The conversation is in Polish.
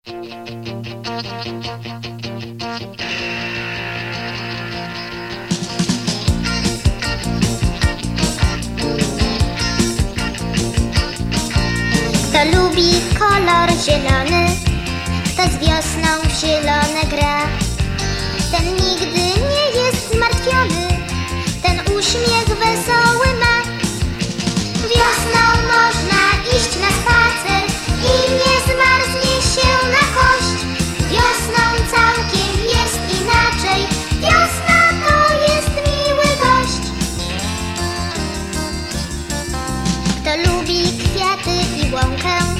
Kto lubi kolor zielony, kto z wiosną w zielone gra, ten nigdy nie Kto lubi kwiaty i łąkę,